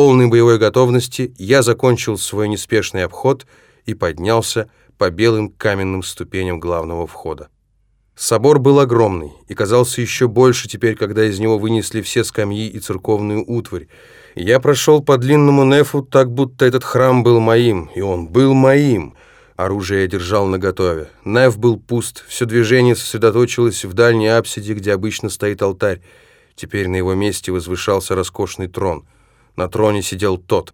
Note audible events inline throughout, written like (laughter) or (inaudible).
полной боевой готовности я закончил свой неспешный обход и поднялся по белым каменным ступеням главного входа. Собор был огромный и казался еще больше теперь, когда из него вынесли все скамьи и церковную утварь. Я прошел по длинному нефу так, будто этот храм был моим, и он был моим. Оружие я держал наготове. Неф был пуст, все движение сосредоточилось в дальней апсиде, где обычно стоит алтарь. Теперь на его месте возвышался роскошный трон. На троне сидел тот,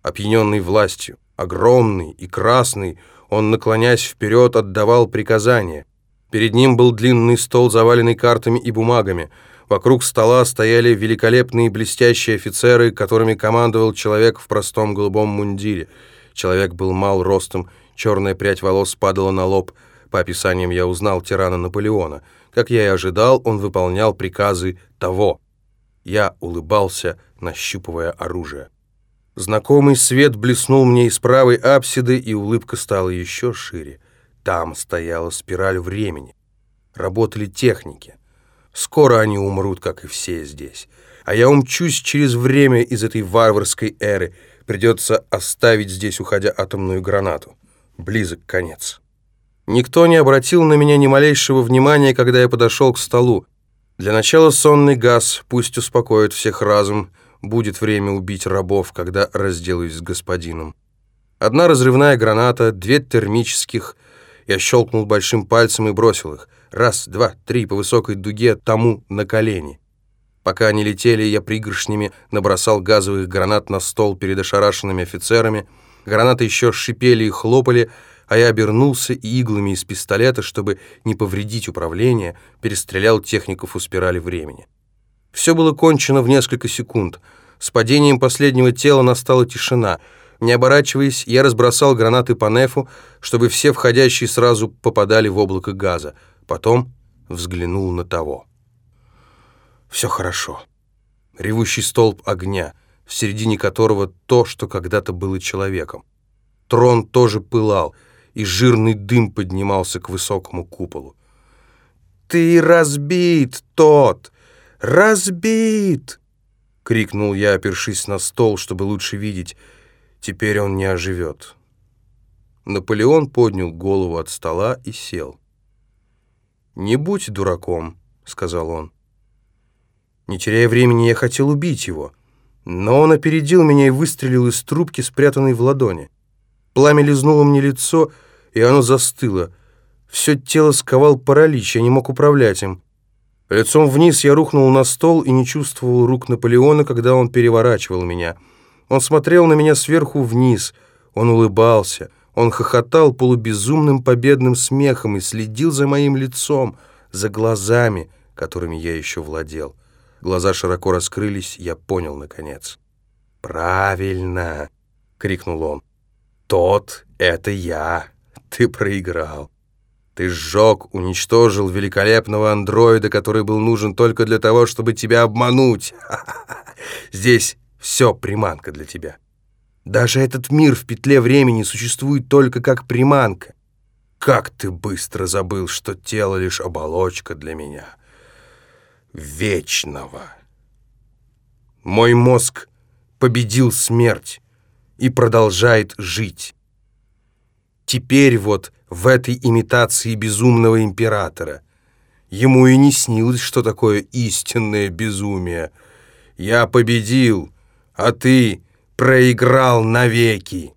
опьяненный властью, огромный и красный, он, наклонясь вперед, отдавал приказания. Перед ним был длинный стол, заваленный картами и бумагами. Вокруг стола стояли великолепные блестящие офицеры, которыми командовал человек в простом голубом мундире. Человек был мал ростом, черная прядь волос падала на лоб. По описаниям я узнал тирана Наполеона. Как я и ожидал, он выполнял приказы того. Я улыбался, нащупывая оружие. Знакомый свет блеснул мне из правой апсиды, и улыбка стала еще шире. Там стояла спираль времени. Работали техники. Скоро они умрут, как и все здесь. А я умчусь через время из этой варварской эры. Придется оставить здесь, уходя атомную гранату. Близок конец. Никто не обратил на меня ни малейшего внимания, когда я подошел к столу. Для начала сонный газ, пусть успокоит всех разум. Будет время убить рабов, когда разделаюсь с господином. Одна разрывная граната, две термических — я щелкнул большим пальцем и бросил их. Раз, два, три по высокой дуге тому на колени. Пока они летели, я пригоршнями набросал газовых гранат на стол перед ошарашенными офицерами. Гранаты еще шипели и хлопали, а я обернулся и иглами из пистолета, чтобы не повредить управление, перестрелял техников у спирали времени. Все было кончено в несколько секунд. С падением последнего тела настала тишина — не оборачиваясь, я разбросал гранаты по нефу, чтобы все входящие сразу попадали в облако газа. Потом взглянул на того. Все хорошо. Ревущий столб огня, в середине которого то, что когда-то было человеком. Трон тоже пылал, и жирный дым поднимался к высокому куполу. «Ты разбит, тот! Разбит!» — крикнул я, опершись на стол, чтобы лучше видеть — Теперь он не оживет. Наполеон поднял голову от стола и сел. «Не будь дураком», — сказал он. Не теряя времени, я хотел убить его, но он опередил меня и выстрелил из трубки, спрятанной в ладони. Пламя лизнуло мне лицо, и оно застыло. Все тело сковал паралич, я не мог управлять им. Лицом вниз я рухнул на стол и не чувствовал рук Наполеона, когда он переворачивал меня — он смотрел на меня сверху вниз, он улыбался, он хохотал полубезумным победным смехом и следил за моим лицом, за глазами, которыми я еще владел. Глаза широко раскрылись, я понял, наконец. «Правильно!» — крикнул он. «Тот — это я! Ты проиграл!» Ты сжег, уничтожил великолепного андроида, который был нужен только для того, чтобы тебя обмануть. (laughs) Здесь все приманка для тебя. Даже этот мир в петле времени существует только как приманка. Как ты быстро забыл, что тело лишь оболочка для меня. Вечного. Мой мозг победил смерть и продолжает жить. Теперь вот в этой имитации безумного императора ему и не снилось, что такое истинное безумие. Я победил — а ты проиграл навеки.